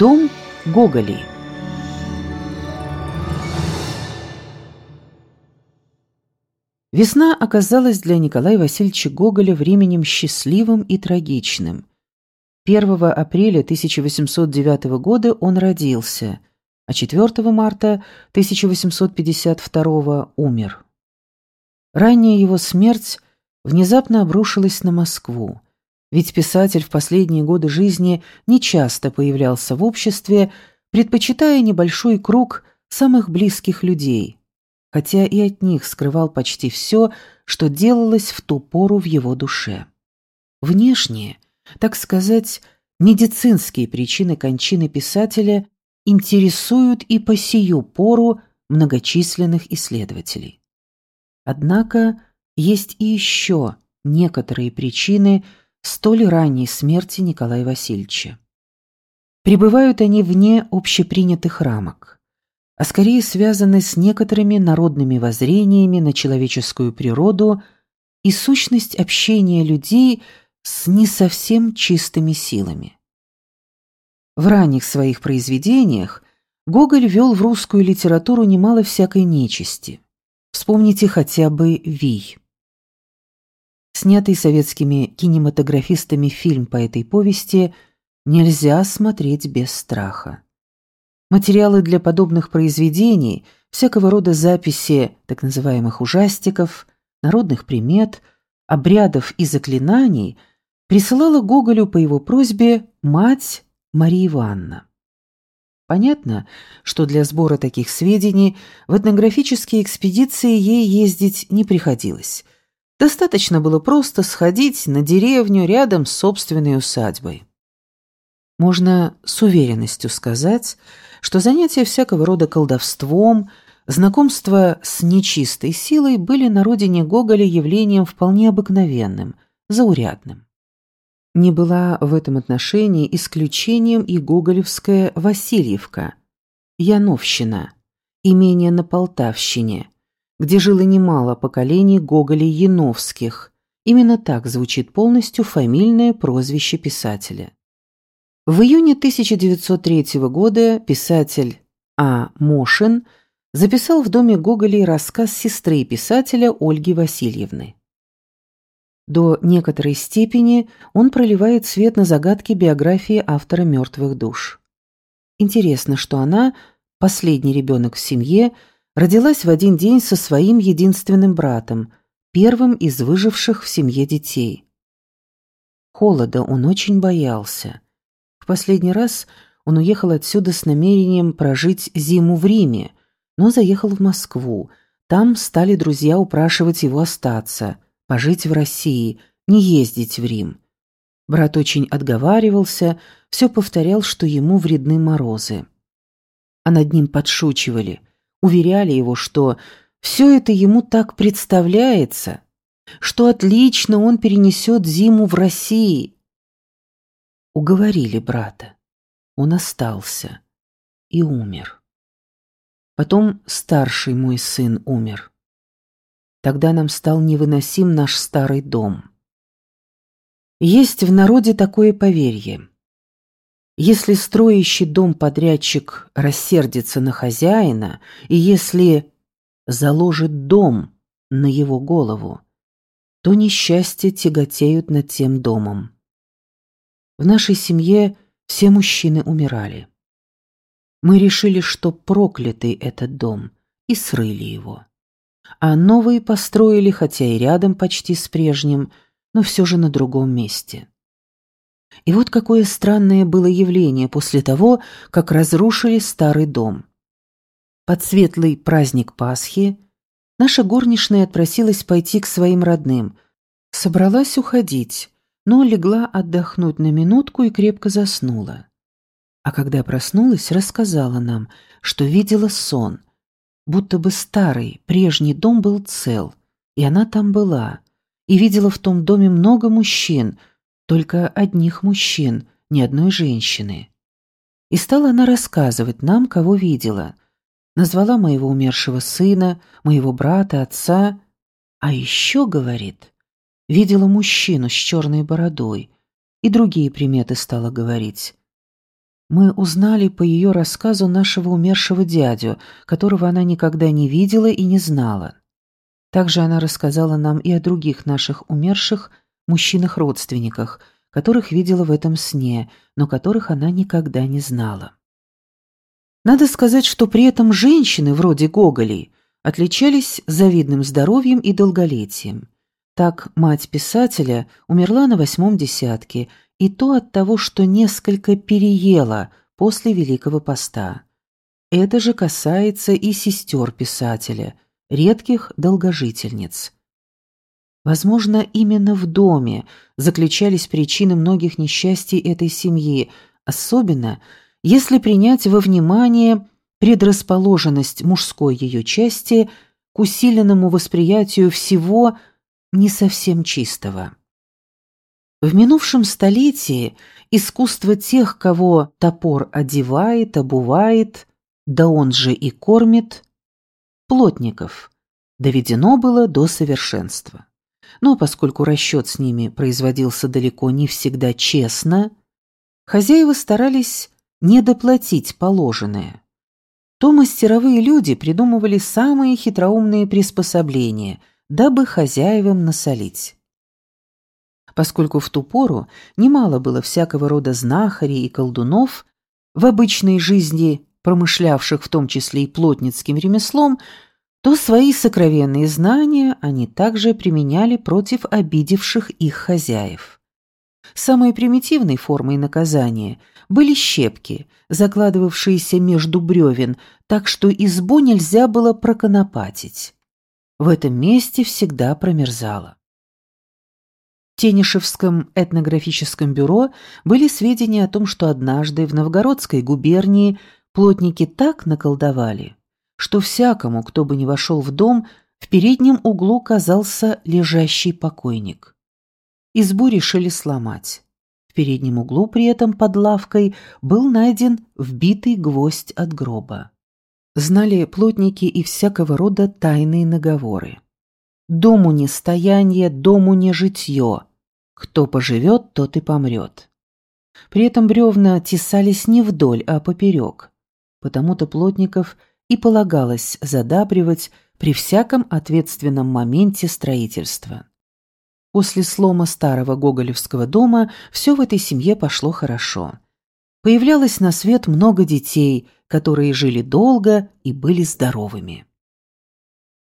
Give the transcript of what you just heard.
Дом Гоголей Весна оказалась для Николая Васильевича Гоголя временем счастливым и трагичным. 1 апреля 1809 года он родился, а 4 марта 1852 умер. Ранняя его смерть внезапно обрушилась на Москву, ведь писатель в последние годы жизни нечасто появлялся в обществе, предпочитая небольшой круг самых близких людей, хотя и от них скрывал почти все, что делалось в ту пору в его душе. Внешние, так сказать, медицинские причины кончины писателя интересуют и по сию пору многочисленных исследователей. Однако есть и еще некоторые причины столь ранней смерти Николая Васильевича. Пребывают они вне общепринятых рамок, а скорее связаны с некоторыми народными воззрениями на человеческую природу и сущность общения людей с не совсем чистыми силами. В ранних своих произведениях Гоголь ввел в русскую литературу немало всякой нечисти. Вспомните хотя бы «Вий». Снятый советскими кинематографистами фильм по этой повести нельзя смотреть без страха. Материалы для подобных произведений, всякого рода записи так называемых ужастиков, народных примет, обрядов и заклинаний присылала Гоголю по его просьбе мать Мария Ивановна. Понятно, что для сбора таких сведений в этнографические экспедиции ей ездить не приходилось. Достаточно было просто сходить на деревню рядом с собственной усадьбой. Можно с уверенностью сказать, что занятия всякого рода колдовством, знакомство с нечистой силой были на родине Гоголя явлением вполне обыкновенным, заурядным. Не была в этом отношении исключением и гоголевская Васильевка, Яновщина, имение на Полтавщине, где жило немало поколений Гоголей Яновских. Именно так звучит полностью фамильное прозвище писателя. В июне 1903 года писатель А. Мошин записал в доме Гоголей рассказ сестры писателя Ольги Васильевны. До некоторой степени он проливает свет на загадки биографии автора «Мертвых душ». Интересно, что она, последний ребенок в семье, родилась в один день со своим единственным братом, первым из выживших в семье детей. Холода он очень боялся. В последний раз он уехал отсюда с намерением прожить зиму в Риме, но заехал в Москву. Там стали друзья упрашивать его остаться – пожить в России, не ездить в Рим. Брат очень отговаривался, все повторял, что ему вредны морозы. А над ним подшучивали, уверяли его, что все это ему так представляется, что отлично он перенесет зиму в России. Уговорили брата. Он остался и умер. Потом старший мой сын умер. Тогда нам стал невыносим наш старый дом. Есть в народе такое поверье. Если строящий дом подрядчик рассердится на хозяина, и если заложит дом на его голову, то несчастья тяготеют над тем домом. В нашей семье все мужчины умирали. Мы решили, что проклятый этот дом, и срыли его а новые построили, хотя и рядом почти с прежним, но все же на другом месте. И вот какое странное было явление после того, как разрушили старый дом. Под светлый праздник Пасхи наша горничная отпросилась пойти к своим родным, собралась уходить, но легла отдохнуть на минутку и крепко заснула. А когда проснулась, рассказала нам, что видела сон, будто бы старый, прежний дом был цел, и она там была, и видела в том доме много мужчин, только одних мужчин, ни одной женщины. И стала она рассказывать нам, кого видела. Назвала моего умершего сына, моего брата, отца, а еще, говорит, видела мужчину с черной бородой, и другие приметы стала говорить. Мы узнали по ее рассказу нашего умершего дядю, которого она никогда не видела и не знала. Также она рассказала нам и о других наших умерших мужчинах-родственниках, которых видела в этом сне, но которых она никогда не знала. Надо сказать, что при этом женщины, вроде Гоголей, отличались завидным здоровьем и долголетием. Так мать писателя умерла на восьмом десятке, и то от того, что несколько переела после Великого Поста. Это же касается и сестер писателя, редких долгожительниц. Возможно, именно в доме заключались причины многих несчастий этой семьи, особенно если принять во внимание предрасположенность мужской ее части к усиленному восприятию всего не совсем чистого. В минувшем столетии искусство тех, кого топор одевает, обувает, да он же и кормит, плотников, доведено было до совершенства. Но поскольку расчет с ними производился далеко не всегда честно, хозяева старались не доплатить положенное то мастеровые люди придумывали самые хитроумные приспособления, дабы хозяевам насолить. Поскольку в ту пору немало было всякого рода знахарей и колдунов, в обычной жизни промышлявших в том числе и плотницким ремеслом, то свои сокровенные знания они также применяли против обидевших их хозяев. Самой примитивной формой наказания были щепки, закладывавшиеся между бревен, так что избу нельзя было проконопатить. В этом месте всегда промерзало. В Тенишевском этнографическом бюро были сведения о том, что однажды в Новгородской губернии плотники так наколдовали, что всякому, кто бы ни вошел в дом, в переднем углу казался лежащий покойник избу решили сломать. В переднем углу при этом под лавкой был найден вбитый гвоздь от гроба. Знали плотники и всякого рода тайные наговоры. «Дому не стояние, дому не житье. Кто поживет, тот и помрет». При этом бревна тесались не вдоль, а поперек. Потому-то плотников и полагалось задабривать при всяком ответственном моменте строительства. После слома старого гоголевского дома все в этой семье пошло хорошо. Появлялось на свет много детей, которые жили долго и были здоровыми.